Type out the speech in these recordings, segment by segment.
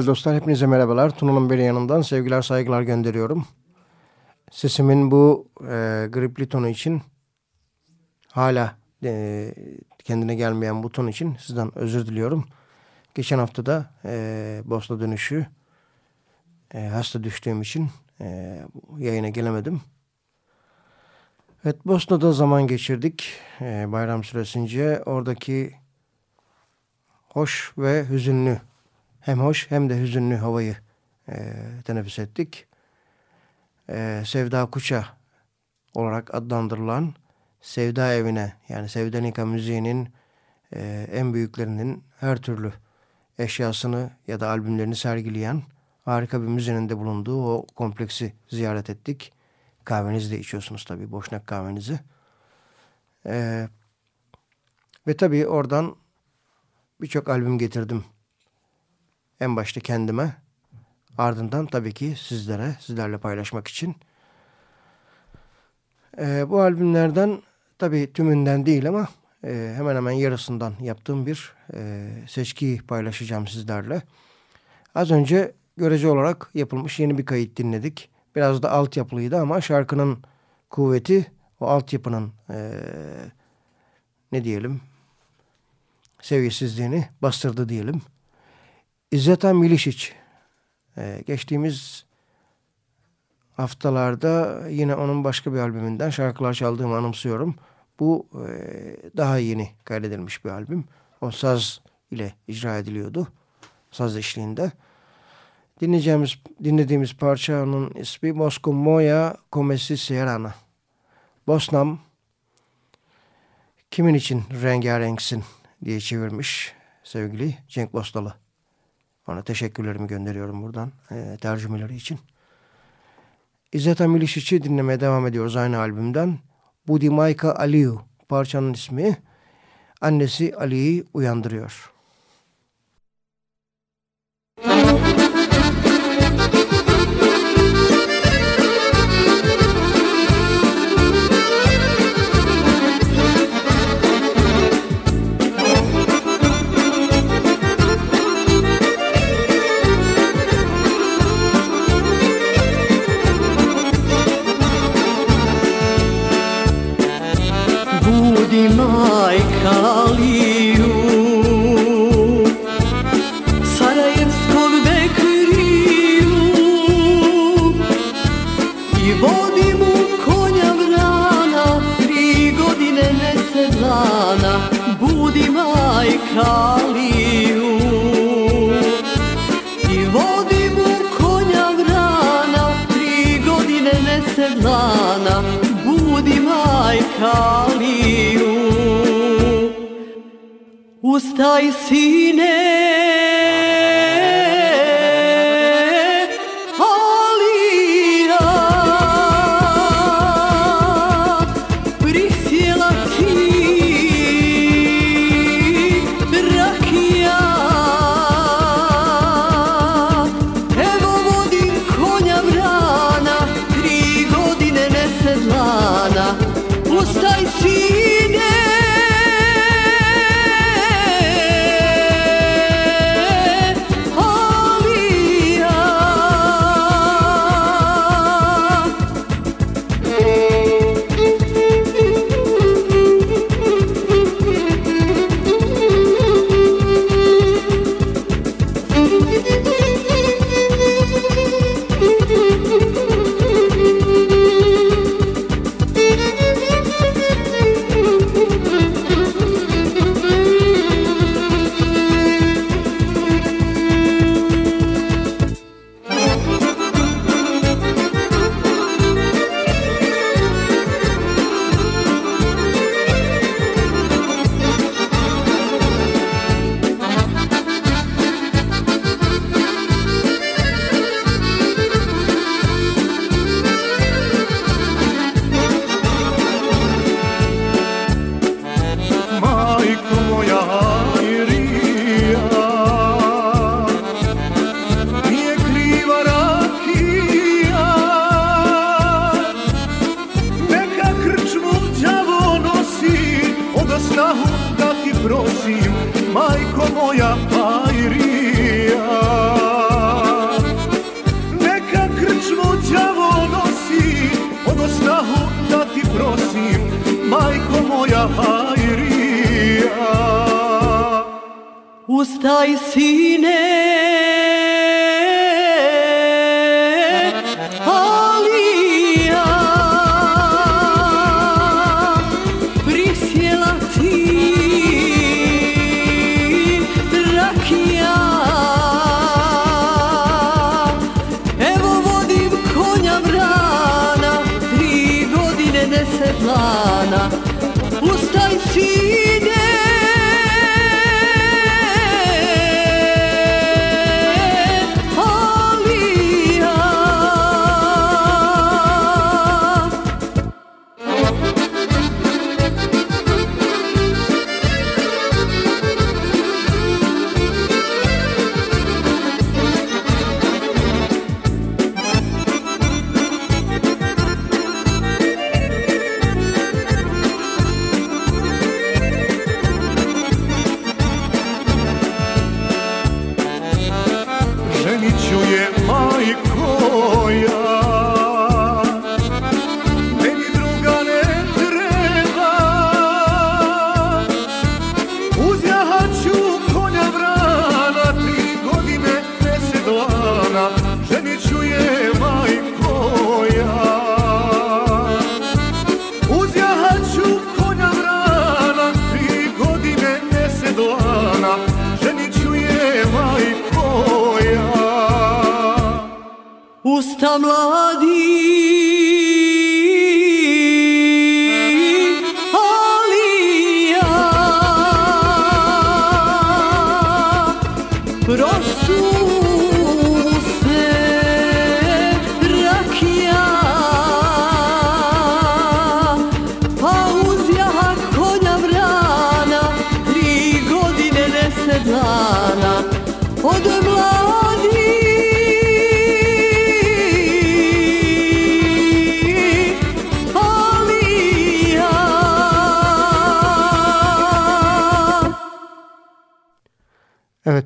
Değerli dostlar hepinize merhabalar. Tuna'nın beri yanından sevgiler saygılar gönderiyorum. Sesimin bu e, gripli tonu için hala e, kendine gelmeyen buton için sizden özür diliyorum. Geçen hafta da e, Bosna dönüşü e, hasta düştüğüm için e, yayına gelemedim. Evet Bosna'da zaman geçirdik e, bayram süresince. Oradaki hoş ve hüzünlü hem hoş hem de hüzünlü havayı e, teneffüs ettik. E, Sevda Kuça olarak adlandırılan Sevda Evine yani Sevdanika müziğinin e, en büyüklerinin her türlü eşyasını ya da albümlerini sergileyen harika bir müzenin de bulunduğu o kompleksi ziyaret ettik. Kahvenizi de içiyorsunuz tabii boşnak kahvenizi. Ee, ve tabii oradan birçok albüm getirdim. En başta kendime ardından tabii ki sizlere, sizlerle paylaşmak için. Ee, bu albümlerden tabii tümünden değil ama e, hemen hemen yarısından yaptığım bir e, seçkiyi paylaşacağım sizlerle. Az önce görece olarak yapılmış yeni bir kayıt dinledik. Biraz da altyapılıydı ama şarkının kuvveti o altyapının e, ne diyelim seviyesizliğini bastırdı diyelim. İzzeta Milişiç e, geçtiğimiz haftalarda yine onun başka bir albümünden şarkılar çaldığımı anımsıyorum. Bu e, daha yeni kaydedilmiş bir albüm. O saz ile icra ediliyordu. Saz eşliğinde. Dinleyeceğimiz, dinlediğimiz parçanın ismi Mosko Moya Komesi Serana. Bosnam kimin için rengarenksin diye çevirmiş sevgili Cenk Bostalı. Ona teşekkürlerimi gönderiyorum buradan e, tercümeleri için. İzzet Amilişiç'i dinlemeye devam ediyoruz aynı albümden. Budimayka Aliyu parçanın ismi. Annesi Ali'yi uyandırıyor. ustai sine yeah.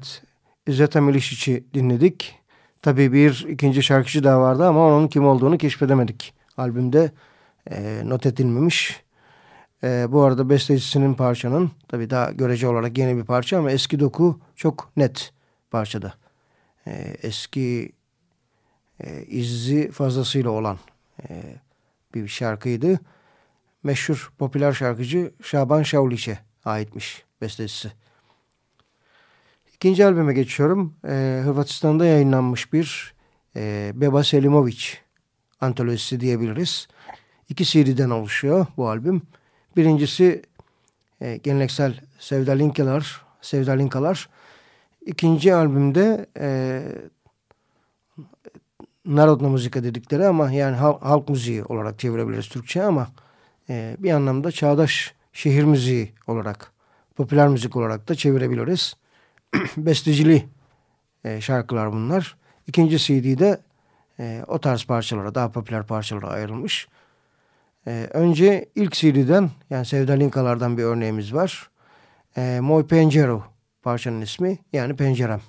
Evet, İzzet dinledik. Tabii bir ikinci şarkıcı daha vardı ama onun kim olduğunu keşfedemedik. Albümde e, not edilmemiş. E, bu arada bestecisinin parçanın tabii daha görece olarak yeni bir parça ama eski doku çok net parçada. E, eski e, izi fazlasıyla olan e, bir şarkıydı. Meşhur popüler şarkıcı Şaban Şavliç'e aitmiş bestecisi. İkinci albüme geçiyorum. Ee, Hırvatistan'da yayınlanmış bir e, Beba Selimovic antolojisi diyebiliriz. İki CD'den oluşuyor bu albüm. Birincisi e, geleneksel Sevdalinkalar, Sevdalinkalar. İkinci albümde e, Narodna muzika dedikleri ama yani halk, halk müziği olarak çevirebiliriz Türkçe ama e, bir anlamda çağdaş şehir müziği olarak, popüler müzik olarak da çevirebiliriz. Bestecili e, şarkılar bunlar. İkinci CD'de e, o tarz parçalara, daha popüler parçalara ayrılmış. E, önce ilk CD'den yani Sevda Linkalardan bir örneğimiz var. E, Moj Pencero parçanın ismi yani Pencerem.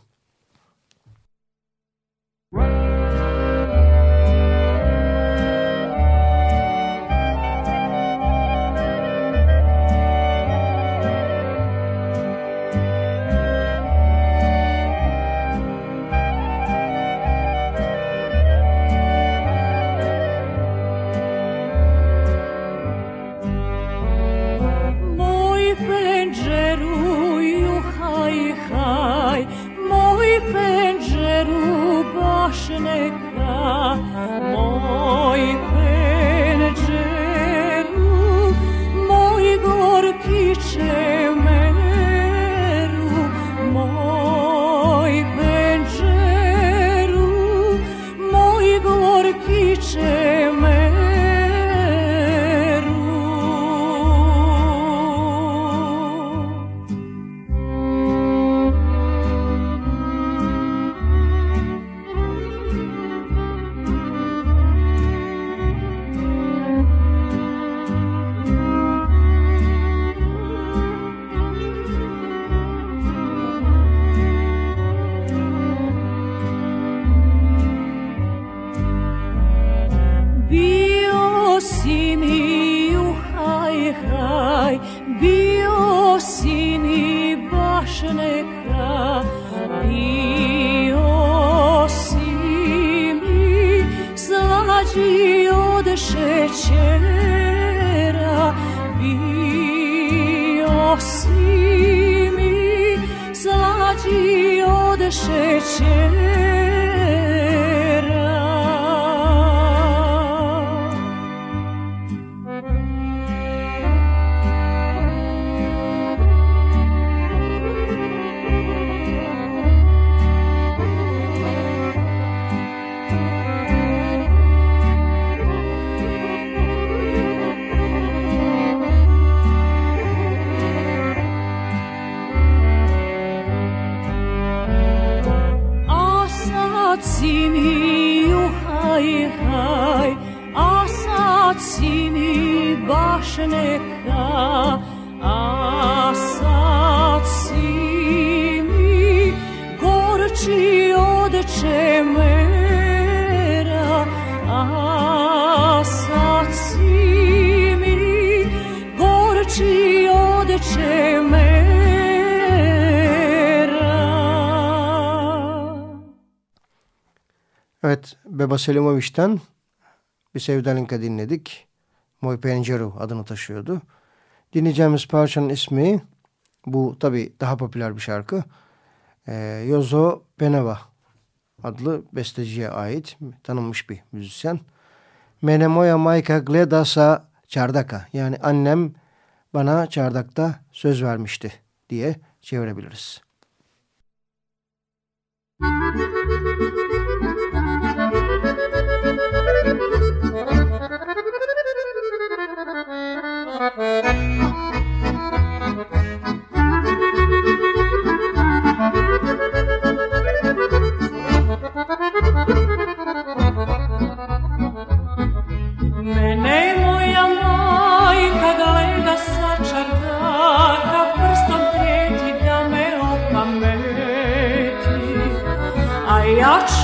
Beba Selimoviç'ten bir Sevdalinka dinledik. Moy Penceru adını taşıyordu. Dinleyeceğimiz parçanın ismi bu tabi daha popüler bir şarkı. E, Yozo Peneva adlı besteciye ait tanınmış bir müzisyen. Menemoya Maika Gledasa Çardaka yani annem bana çardakta söz vermişti diye çevirebiliriz. Mene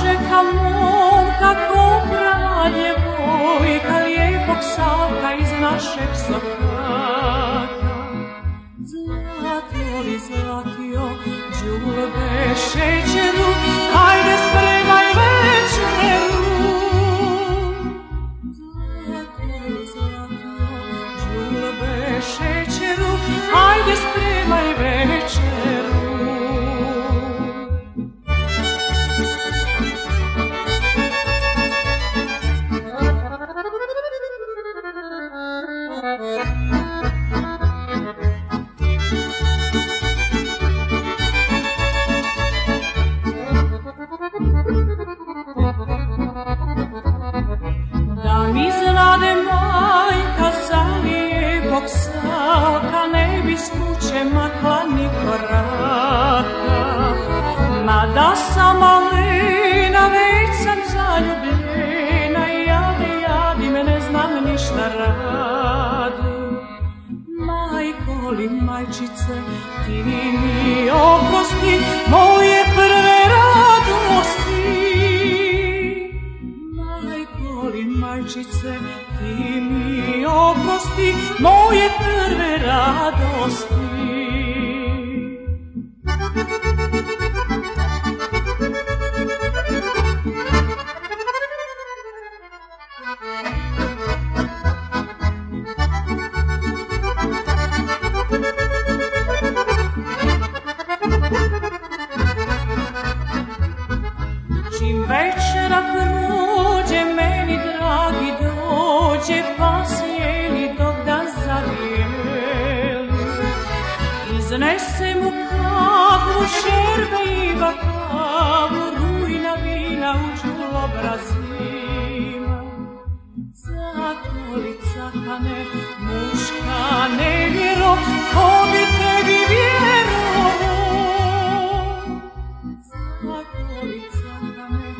čekam momka ko prava djevojka, lijepog salka iz našeg sokaka. Zlato li zlatio, Zakolica kane,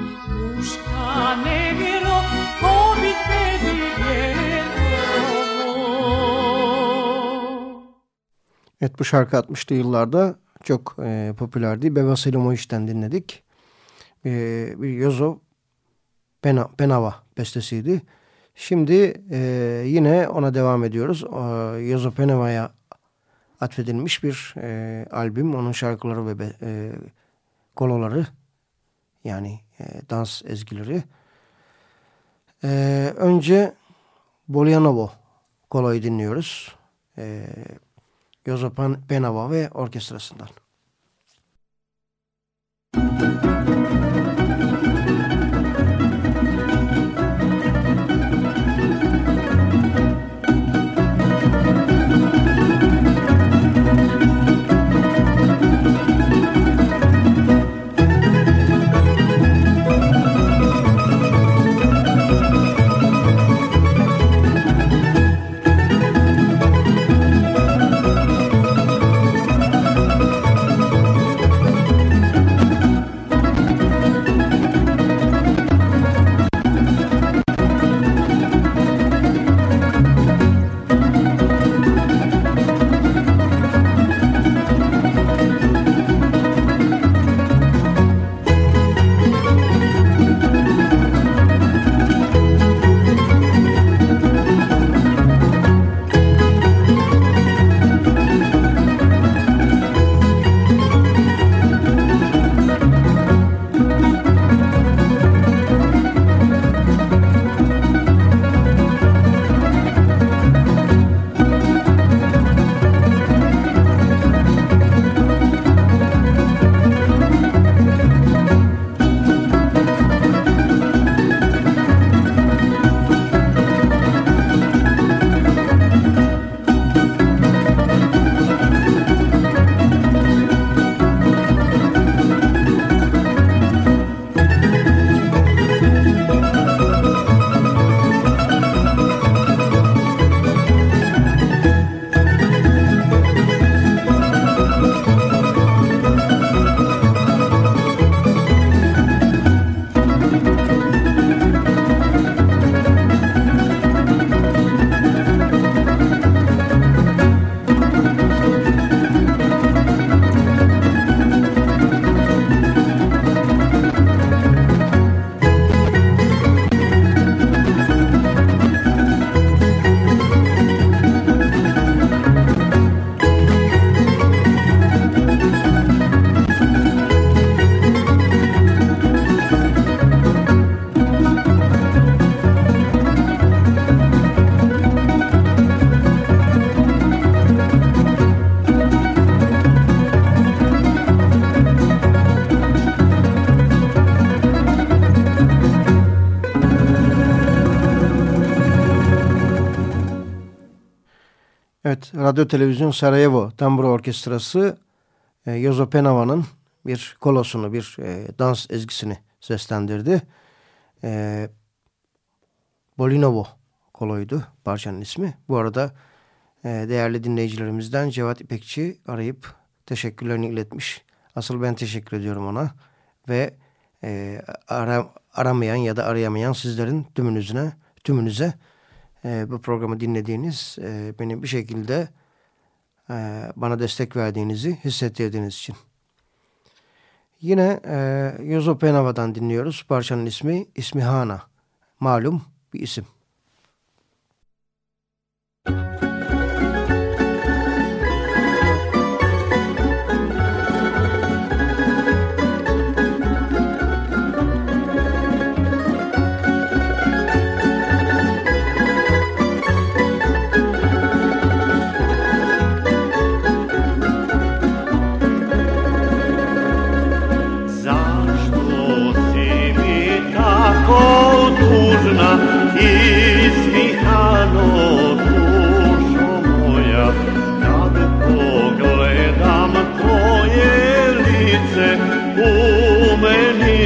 muška nevjero, ko bi tebi? Evet bu şarkı 60'lı yıllarda çok e, popülerdi. Beba Selimoviç'ten dinledik. E, bir Yozo Pena, Penava bestesiydi. Şimdi e, yine ona devam ediyoruz. E, Yozo Penava'ya atfedilmiş bir e, albüm. Onun şarkıları ve be, e, koloları yani e, dans ezgileri. E, önce Bolyanovo koloyu dinliyoruz. E, Yozo Penava ve orkestrasından. Müzik Radyo Televizyon Sarajevo Tambur Orkestrası e, Yozo Penava'nın bir kolosunu, bir e, dans ezgisini seslendirdi. E, Bolinovo koloydu parçanın ismi. Bu arada e, değerli dinleyicilerimizden Cevat İpekçi arayıp teşekkürlerini iletmiş. Asıl ben teşekkür ediyorum ona. Ve e, ara, aramayan ya da arayamayan sizlerin tümünüzüne, tümünüze e, bu programı dinlediğiniz, e, beni bir şekilde bana destek verdiğinizi hissettirdiğiniz için. Yine e, Yozo Penava'dan dinliyoruz. Parçanın ismi İsmihana. Malum bir isim.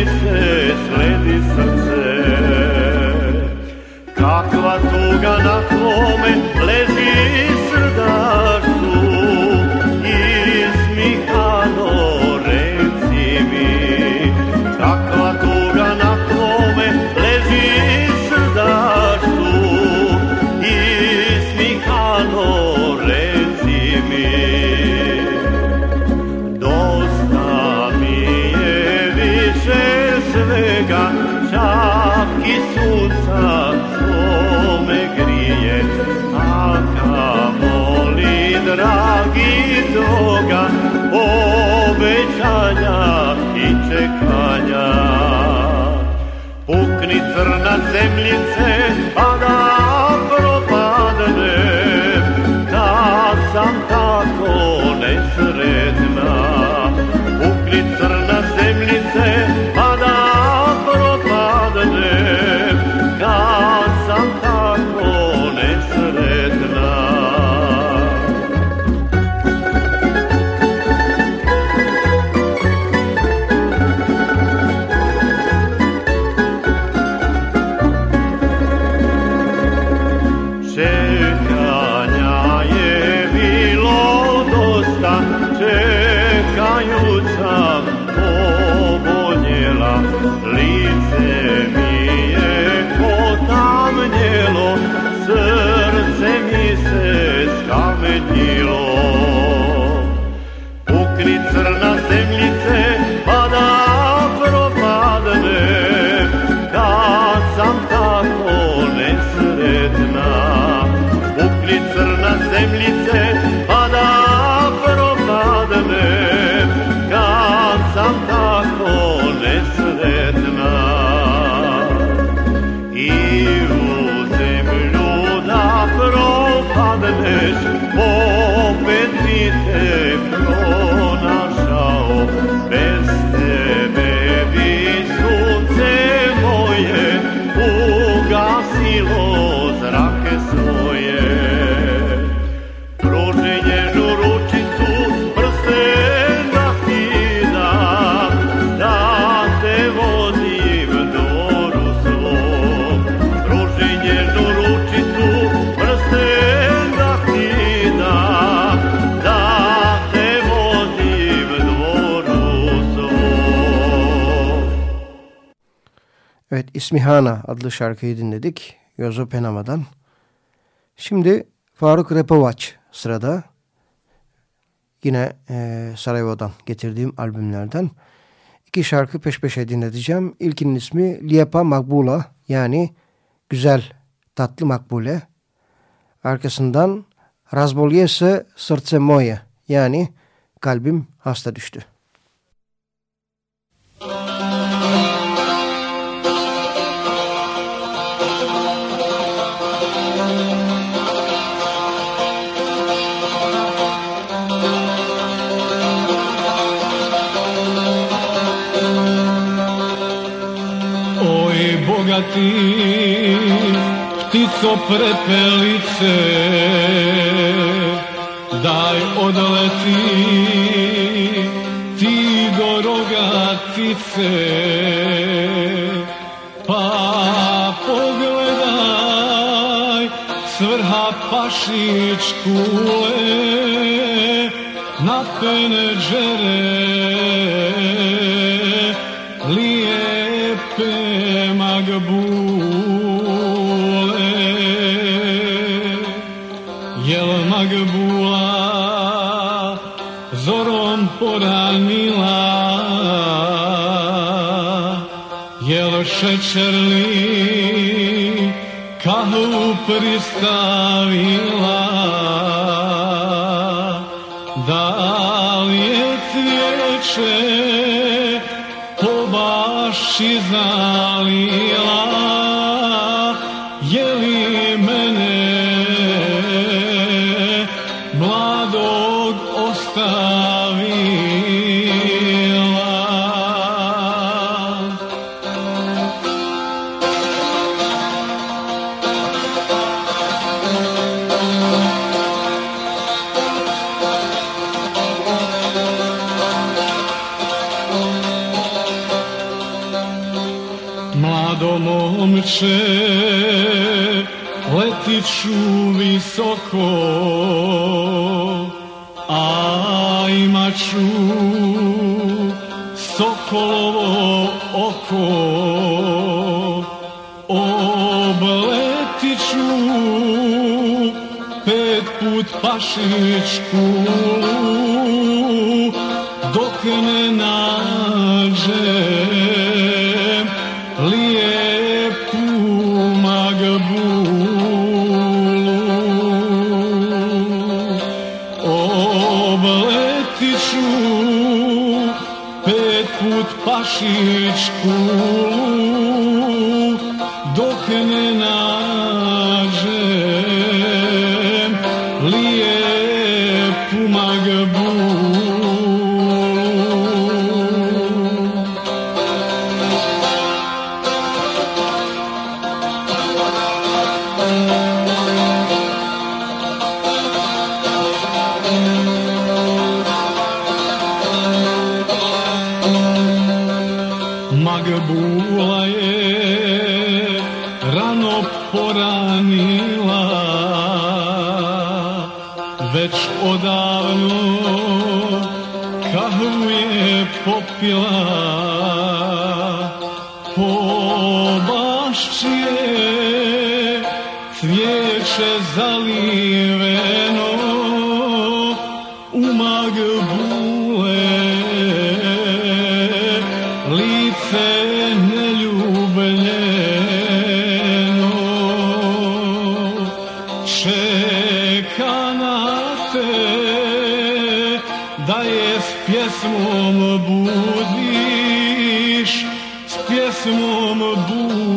se sledi sa crna zemljice pa İsmihana adlı şarkıyı dinledik. Yozo Penama'dan. Şimdi Faruk Repovac sırada. Yine e, Sarajevo'dan getirdiğim albümlerden. iki şarkı peş peşe dinleteceğim. İlkinin ismi Lijepa Makbula yani güzel tatlı makbule. Arkasından Razboljese Srce Moje yani kalbim hasta düştü. Oj, bogati, ptico prepelice, daj odleti, ti do rogatice, pa pogledaj, svrha pašić kule, na penedžere, šećerli kahu pristavila. Da li je cvijeće po baši zalila, duše letiću visoko, a imaću sokolovo oko. Obletiću pet put pašičku próximo, Mabu.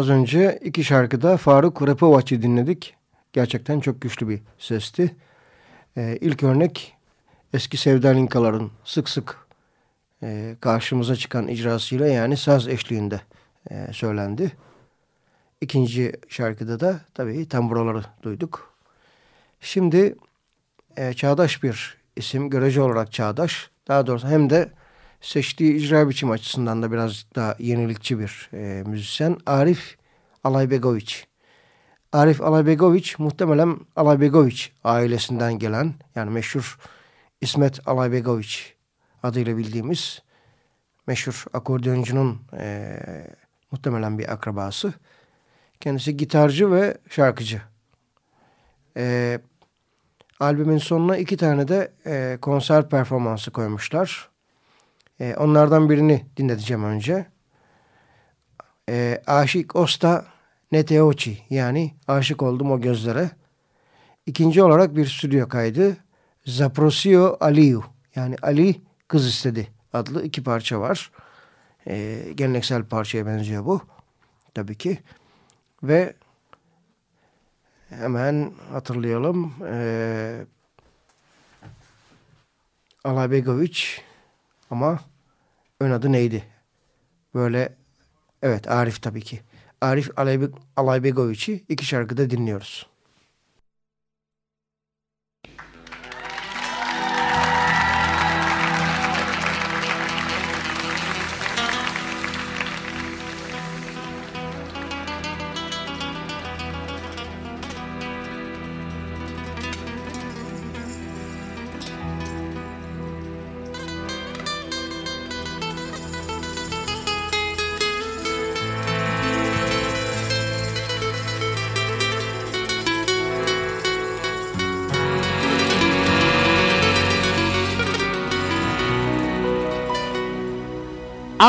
Az önce iki şarkıda Faruk Repovaç'ı dinledik. Gerçekten çok güçlü bir sesti. Ee, ilk örnek eski Sevda Linkaların sık sık e, karşımıza çıkan icrasıyla yani saz eşliğinde e, söylendi. İkinci şarkıda da tabii tamburaları duyduk. Şimdi e, çağdaş bir isim, görece olarak çağdaş. Daha doğrusu hem de seçtiği icra biçim açısından da biraz daha yenilikçi bir e, müzisyen. Arif Alaybegoviç. Arif Alaybegoviç muhtemelen Alaybegoviç ailesinden gelen yani meşhur İsmet Alaybegoviç adıyla bildiğimiz meşhur akordeoncunun e, muhtemelen bir akrabası. Kendisi gitarcı ve şarkıcı. E, albümün sonuna iki tane de e, konser performansı koymuşlar. E, onlardan birini dinleteceğim önce. E, Aşık Osta Neteoçi yani aşık oldum o gözlere. İkinci olarak bir stüdyo kaydı. Zaprosio Aliu yani Ali kız istedi adlı iki parça var. Ee, geleneksel parçaya benziyor bu. Tabii ki. Ve hemen hatırlayalım. Ee, Alabegoviç ama ön adı neydi? Böyle evet Arif tabii ki. Arif Alay- Alaybegoviç'i iki şarkıda dinliyoruz.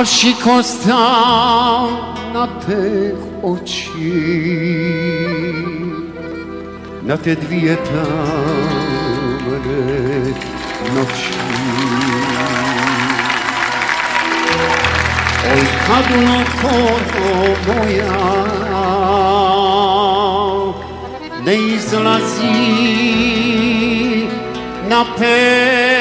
Kasiko stał na tych oczy, na te dwie tamne noci. Oj, kadło koro moja, nie na pewno.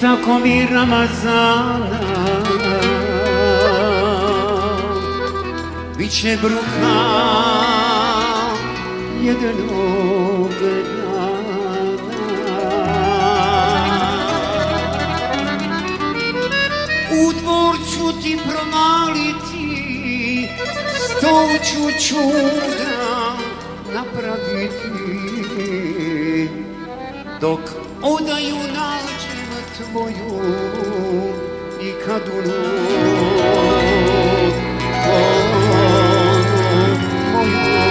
tako mi Ramazana. Biće bruka jednog U dvor ću ti promaliti Sto ću čuda napraviti. Dok odaju nađem boyun bir kadunum Oğlum boyun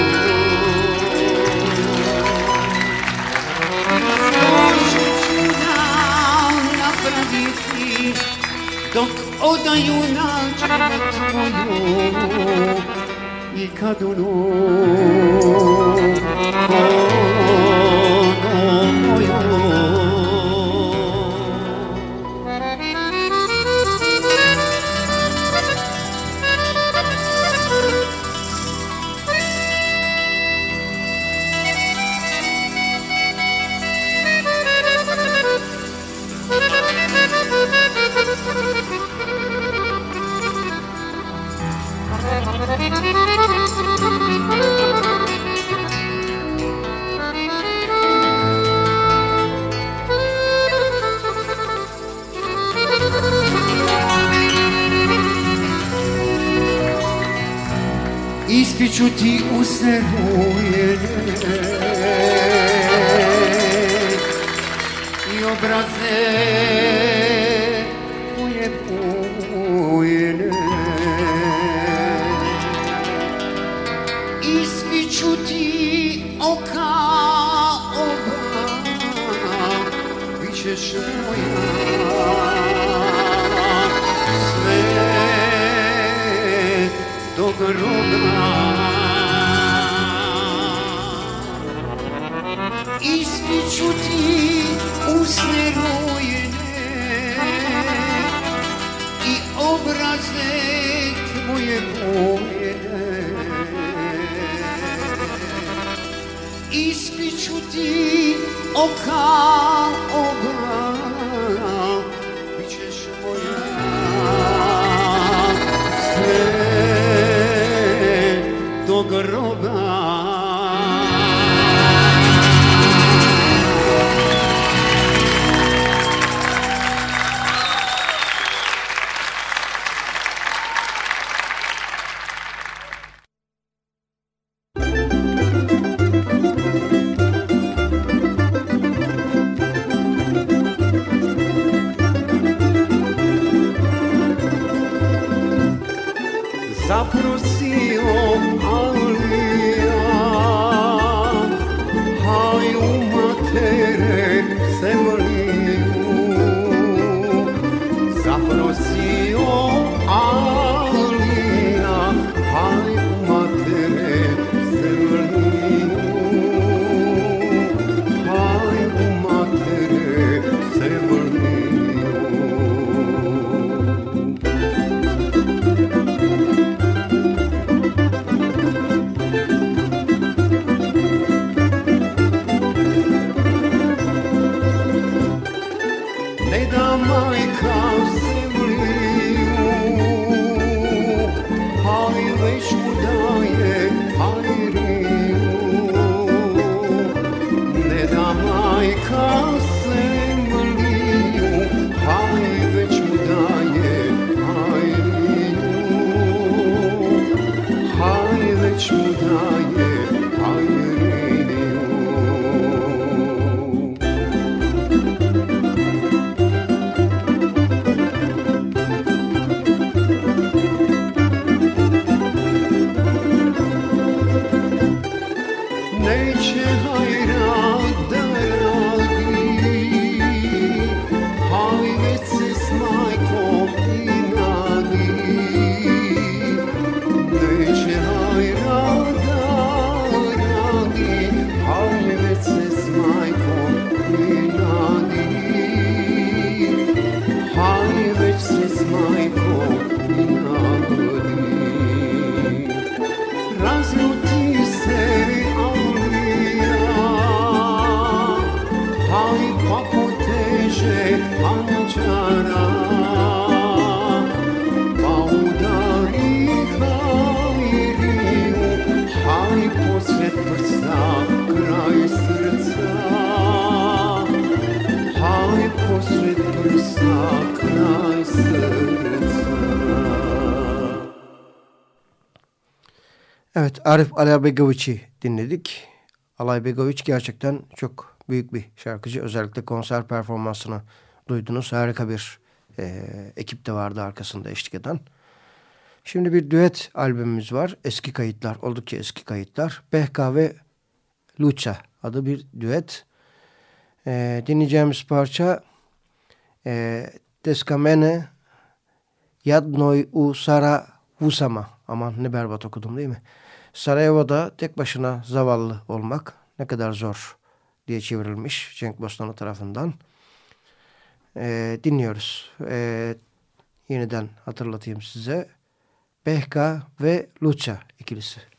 Dok odayuna çıkmak boyu Yıkadın grobna čutí ústy rojné i obrazek moje pojede. I spičutí oka oka Arif Alabegoviç'i dinledik. Alabegoviç gerçekten çok büyük bir şarkıcı. Özellikle konser performansını duydunuz. Harika bir e, ekip de vardı arkasında eşlik eden. Şimdi bir düet albümümüz var. Eski kayıtlar, oldukça eski kayıtlar. Behka ve Lucha adı bir düet. E, dinleyeceğimiz parça e, Deskamene Yadnoy u Sara Vusama. Aman ne berbat okudum değil mi? Sarajevo'da tek başına zavallı olmak ne kadar zor diye çevrilmiş Cenk Bostanlı tarafından. Ee, dinliyoruz. Ee, yeniden hatırlatayım size. Behka ve Lucha ikilisi.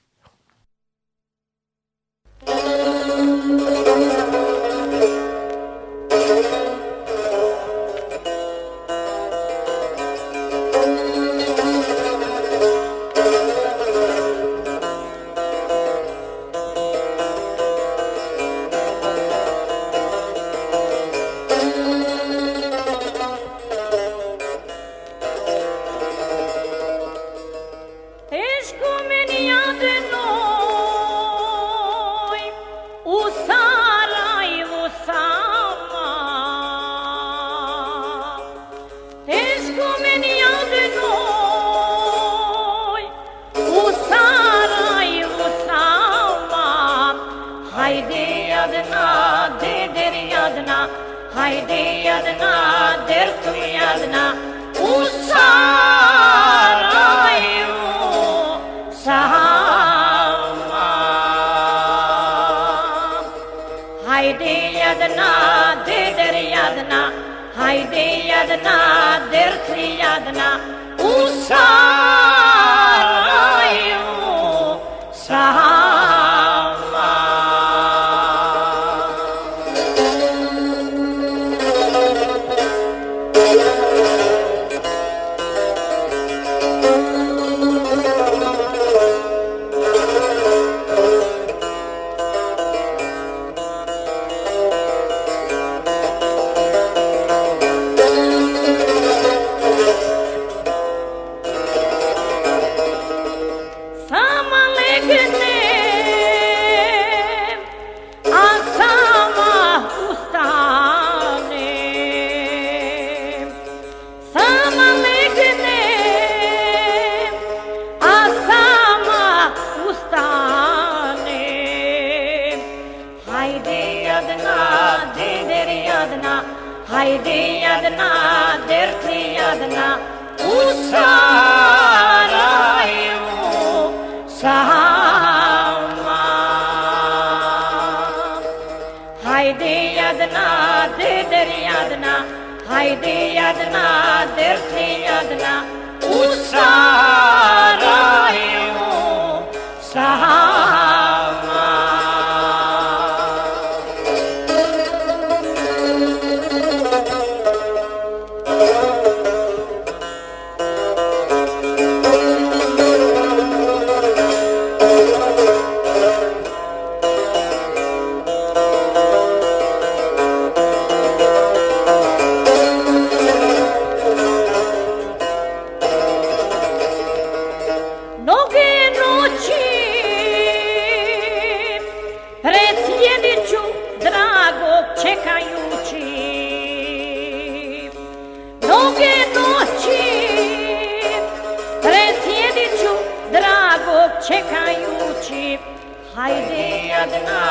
هيدي يدنا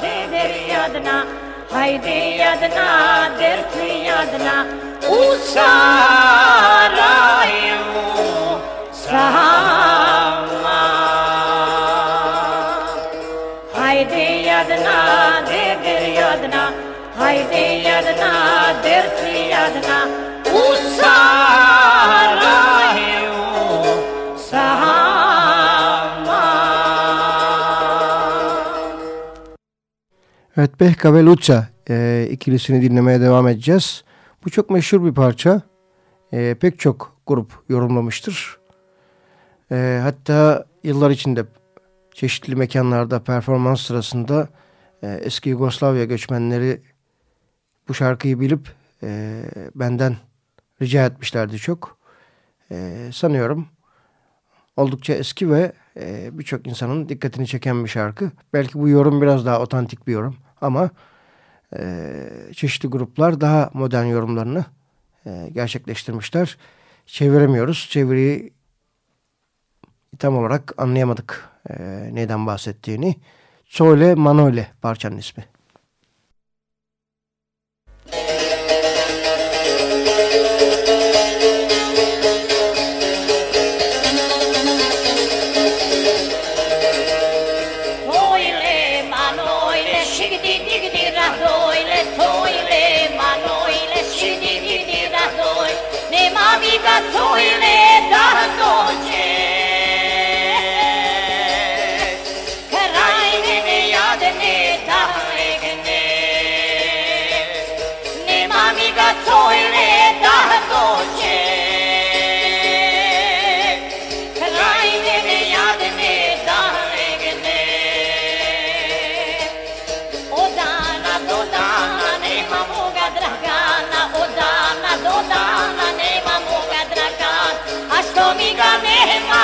دير يدنا هيدي يدنا دير في يدنا وسرايم سما هيدي يدنا دير يدنا هيدي يدنا Evet Behka ve Lucha e, ikilisini dinlemeye devam edeceğiz. Bu çok meşhur bir parça. E, pek çok grup yorumlamıştır. E, hatta yıllar içinde çeşitli mekanlarda performans sırasında e, eski Yugoslavya göçmenleri bu şarkıyı bilip e, benden rica etmişlerdi çok. E, sanıyorum oldukça eski ve e, birçok insanın dikkatini çeken bir şarkı. Belki bu yorum biraz daha otantik bir yorum ama e, çeşitli gruplar daha modern yorumlarını e, gerçekleştirmişler. Çeviremiyoruz. Çeviriyi tam olarak anlayamadık e, neyden bahsettiğini. Sole Manole parçanın ismi. Nabi Mahima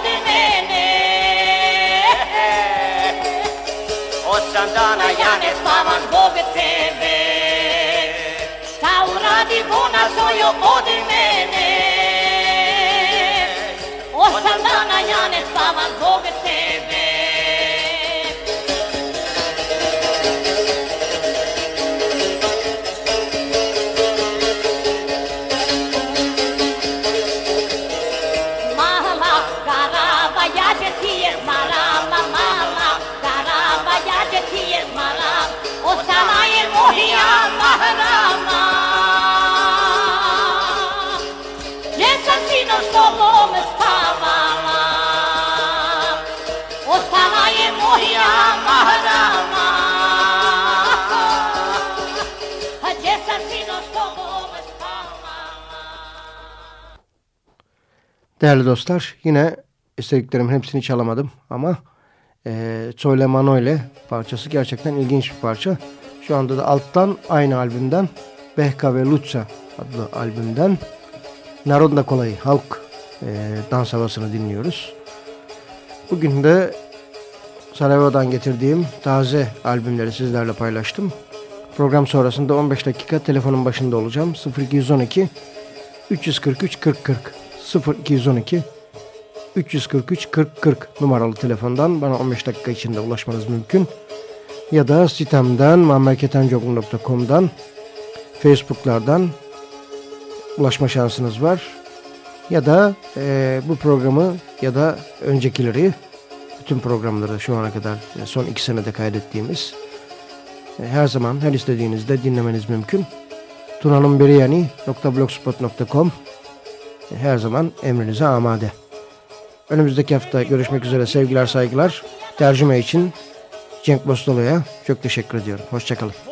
od mene. Osam dana ja ne spavam zbog tebe. Šta uradi bona svoju od mene. Osam dana ja ne spavam zbog tebe Değerli dostlar yine istediklerimin hepsini çalamadım ama e, Soyle Mano parçası gerçekten ilginç bir parça. Şu anda da alttan aynı albümden Behka ve Lucha adlı albümden Narodna Kolay halk e, dans havasını dinliyoruz. Bugün de Sarajevo'dan getirdiğim taze albümleri sizlerle paylaştım. Program sonrasında 15 dakika telefonun başında olacağım. 0212 343 40 40 0212 343 40 40 numaralı telefondan bana 15 dakika içinde ulaşmanız mümkün. Ya da sitemden mamerketencoglu.com'dan Facebook'lardan ulaşma şansınız var. Ya da e, bu programı ya da öncekileri bütün programları şu ana kadar e, son iki senede kaydettiğimiz e, her zaman her istediğinizde dinlemeniz mümkün. tunanımberiyani.blogspot.com her zaman emrinize amade. Önümüzdeki hafta görüşmek üzere sevgiler saygılar. Tercüme için Cenk Bostolu'ya çok teşekkür ediyorum. Hoşçakalın.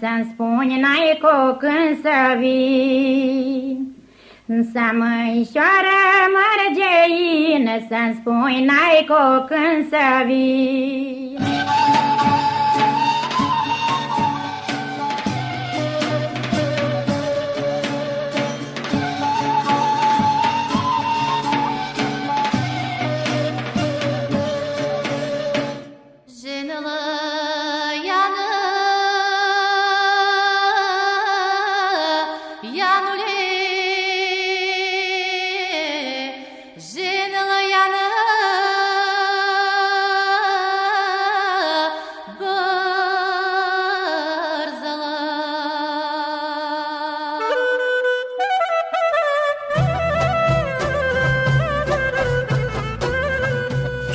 Să-mi spuni n-ai cu când să vii. Să mânșoară mărgeină, Să-mi spuni n-ai cu când să vii.